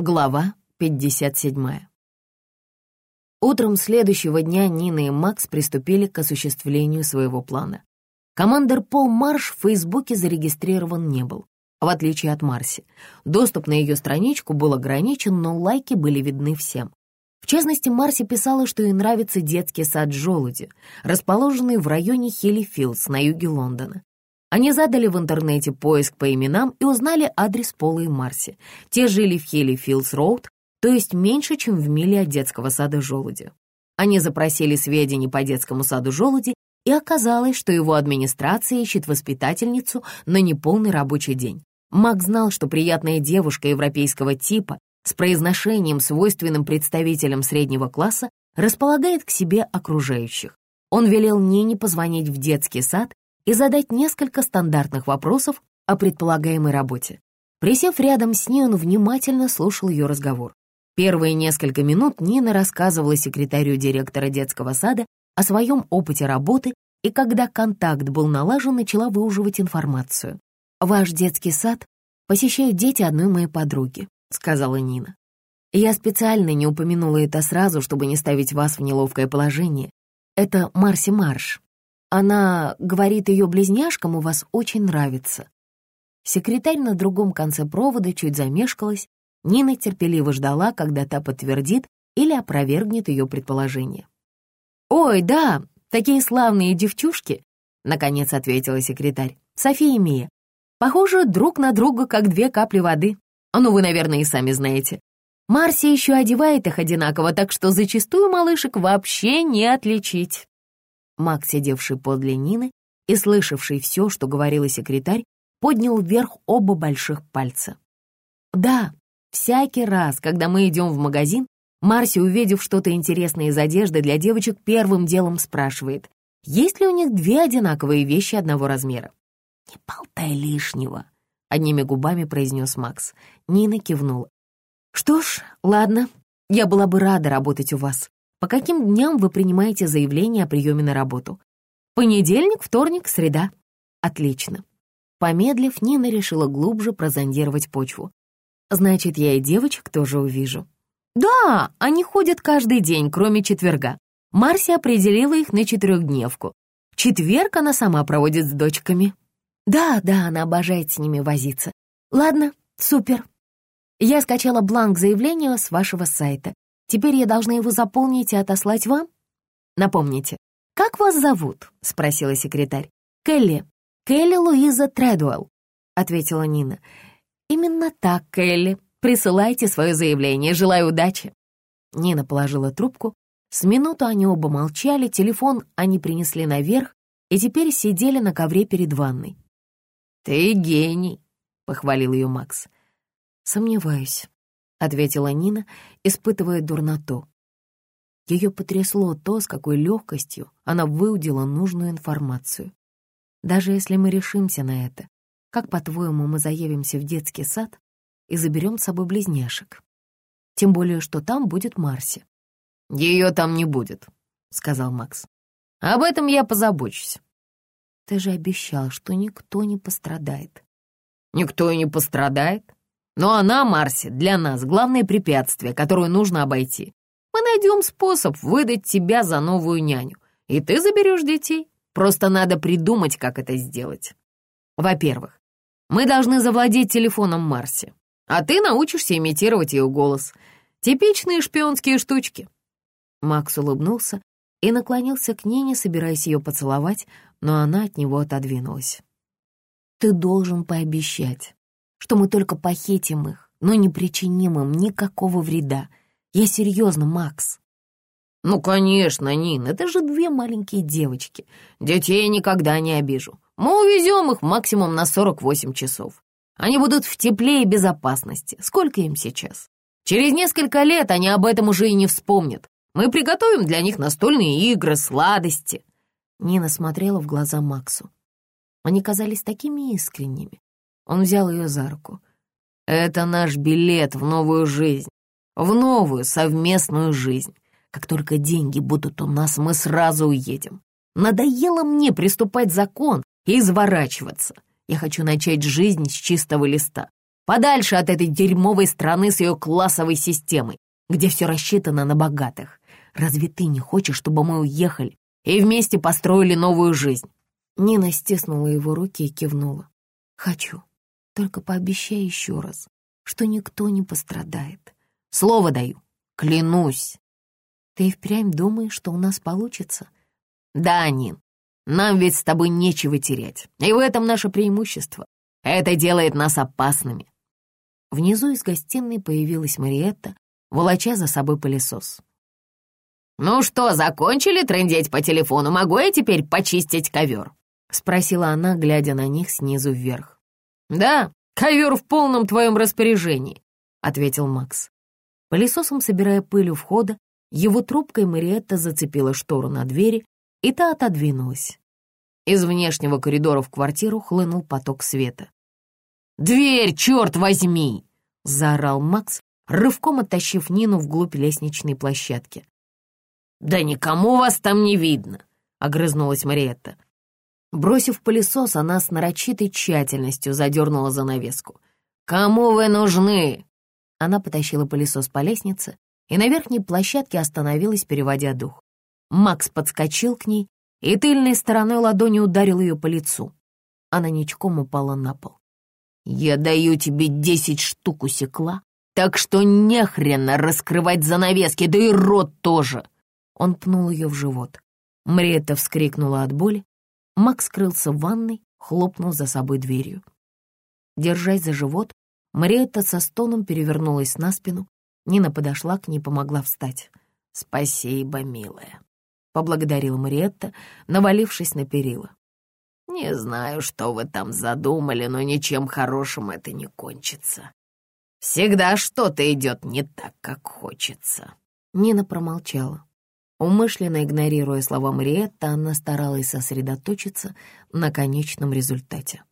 Глава 57. Утром следующего дня Нина и Макс приступили к осуществлению своего плана. Командор Пол Марш в Фейсбуке зарегистрирован не был, в отличие от Марси. Доступ на ее страничку был ограничен, но лайки были видны всем. В частности, Марси писала, что ей нравится детский сад Желуди, расположенный в районе Хилли-Филдс на юге Лондона. Они задали в интернете поиск по именам и узнали адрес Пола и Марси. Те жили в Хелли-Филдс-Роуд, то есть меньше, чем в миле от детского сада Желуди. Они запросили сведения по детскому саду Желуди, и оказалось, что его администрация ищет воспитательницу на неполный рабочий день. Мак знал, что приятная девушка европейского типа с произношением, свойственным представителям среднего класса, располагает к себе окружающих. Он велел Нине позвонить в детский сад и задать несколько стандартных вопросов о предполагаемой работе. Присев рядом с ней, он внимательно слушал ее разговор. Первые несколько минут Нина рассказывала секретарю директора детского сада о своем опыте работы и когда контакт был налажен, начала выуживать информацию. «Ваш детский сад посещают дети одной моей подруги», — сказала Нина. «Я специально не упомянула это сразу, чтобы не ставить вас в неловкое положение. Это Марси Марш, она говорит, ее близняшкам у вас очень нравится. Секретарь на другом конце провода чуть замешкалась. Нина терпеливо ждала, когда та подтвердит или опровергнет ее предположение. «Ой, да, такие славные девчушки!» — наконец ответила секретарь. «София и Мия. Похожи друг на друга, как две капли воды. Ну, вы, наверное, и сами знаете. Марси еще одевает их одинаково, так что зачастую малышек вообще не отличить. Мак, сидевший подле Нины и слышавший все, что говорила секретарь, поднял вверх оба больших пальца. «Да, всякий раз, когда мы идем в магазин, Марси, увидев что-то интересное из одежды для девочек, первым делом спрашивает, есть ли у них две одинаковые вещи одного размера. «Не болтай лишнего», — одними губами произнес Макс. Нина кивнула. «Что ж, ладно, я была бы рада работать у вас. По каким дням вы принимаете заявление о приеме на работу? Понедельник, вторник, среда. Отлично. Помедлив, Нина решила глубже прозондировать почву. Значит, я и девочек тоже увижу. Да, они ходят каждый день, кроме четверга. Марси определила их на четырехдневку. Четверг она сама проводит с дочками. Да, да, она обожает с ними возиться. Ладно, супер. Я скачала бланк заявления с вашего сайта. Теперь я должна его заполнить и отослать вам? Напомните, как вас зовут?» — спросила секретарь. «Келли. Келли Луиза Тредуэлл», — ответила Нина. «Именно так, Келли. Присылайте свое заявление. Желаю удачи». Нина положила трубку. С минуту они оба молчали, телефон они принесли наверх и теперь сидели на ковре перед ванной. «Ты гений», — похвалил ее Макс. «Сомневаюсь», — ответила Нина, испытывая дурноту. Ее потрясло то, с какой легкостью она выудила нужную информацию. Даже если мы решимся на это, как, по-твоему, мы заявимся в детский сад и заберем с собой близняшек? Тем более, что там будет Марси. «Ее там не будет», — сказал Макс. «Об этом я позабочусь». «Ты же обещал, что никто не пострадает». «Никто и не пострадает. Но она, Марси, для нас главное препятствие, которое нужно обойти. Мы найдем способ выдать тебя за новую няню, и ты заберешь детей. Просто надо придумать, как это сделать. Во-первых, мы должны завладеть телефоном Марси, а ты научишься имитировать ее голос. Типичные шпионские штучки». Макс улыбнулся и наклонился к Нине, собираясь ее поцеловать, но она от него отодвинулась. «Ты должен пообещать, что мы только похитим их, но не причиним им никакого вреда. Я серьезно, Макс. Ну, конечно, Нин, это же две маленькие девочки. Детей я никогда не обижу. Мы увезем их максимум на 48 часов. Они будут в тепле и безопасности. Сколько им сейчас? Через несколько лет они об этом уже и не вспомнят. Мы приготовим для них настольные игры, сладости. Нина смотрела в глаза Максу. Они казались такими искренними, он взял ее за руку. «Это наш билет в новую жизнь, в новую совместную жизнь. Как только деньги будут у нас, мы сразу уедем. Надоело мне приступать закон и изворачиваться. Я хочу начать жизнь с чистого листа. Подальше от этой дерьмовой страны с ее классовой системой, где все рассчитано на богатых. Разве ты не хочешь, чтобы мы уехали и вместе построили новую жизнь?» Нина стиснула его руки и кивнула. «Хочу. Только пообещай еще раз, что никто не пострадает. Слово даю. Клянусь. Ты впрямь думаешь, что у нас получится? Да, Нин, нам ведь с тобой нечего терять. И в этом наше преимущество. Это делает нас опасными. Внизу из гостиной появилась Мариетта, волоча за собой пылесос. «Ну что, закончили трындеть по телефону? Могу я теперь почистить ковер?» — спросила она, глядя на них снизу вверх. «Да, ковер в полном твоем распоряжении», — ответил Макс. Пылесосом собирая пыль у входа, его трубкой Мариетта зацепила штору на двери, и та отодвинулась. Из внешнего коридора в квартиру хлынул поток света. «Дверь, черт возьми!» — заорал Макс, рывком оттащив Нину вглубь лестничной площадки. «Да никому вас там не видно!» — огрызнулась Мариетта. Бросив пылесос, она с нарочитой тщательностью задернула занавеску. «Кому вы нужны?» Она потащила пылесос по лестнице и на верхней площадке остановилась, переводя дух. Макс подскочил к ней и тыльной стороной ладони ударил ее по лицу. Она ничком упала на пол. «Я даю тебе десять штук усекла, так что нехрена раскрывать занавески, да и рот тоже!» Он пнул ее в живот. Мрета вскрикнула от боли, Макс скрылся в ванной, хлопнул за собой дверью. Держась за живот, Мариетта со стоном перевернулась на спину. Нина подошла к ней, помогла встать. «Спасибо, милая», — поблагодарила Мариетта, навалившись на перила. «Не знаю, что вы там задумали, но ничем хорошим это не кончится. Всегда что-то идет не так, как хочется». Нина промолчала. Умышленно игнорируя слова Мариетта, она старалась сосредоточиться на конечном результате.